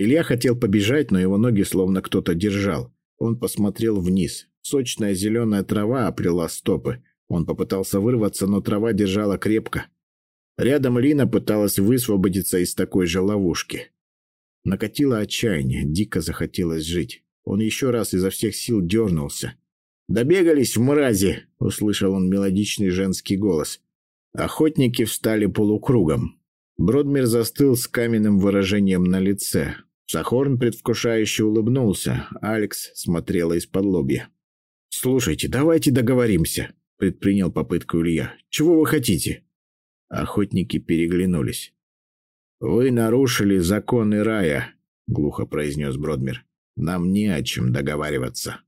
Илья хотел побежать, но его ноги словно кто-то держал. Он посмотрел вниз. Сочная зеленая трава оплела стопы. Он попытался вырваться, но трава держала крепко. Рядом Лина пыталась высвободиться из такой же ловушки. Накатило отчаяние, дико захотелось жить. Он еще раз изо всех сил дернулся. «Добегались, в мрази!» — услышал он мелодичный женский голос. Охотники встали полукругом. Бродмир застыл с каменным выражением на лице. Сахорн предвкушающе улыбнулся. Алекс смотрела из-под лобья. «Слушайте, давайте договоримся», — предпринял попытку Илья. «Чего вы хотите?» Охотники переглянулись. «Вы нарушили законы рая», — глухо произнес Бродмир. «Нам не о чем договариваться».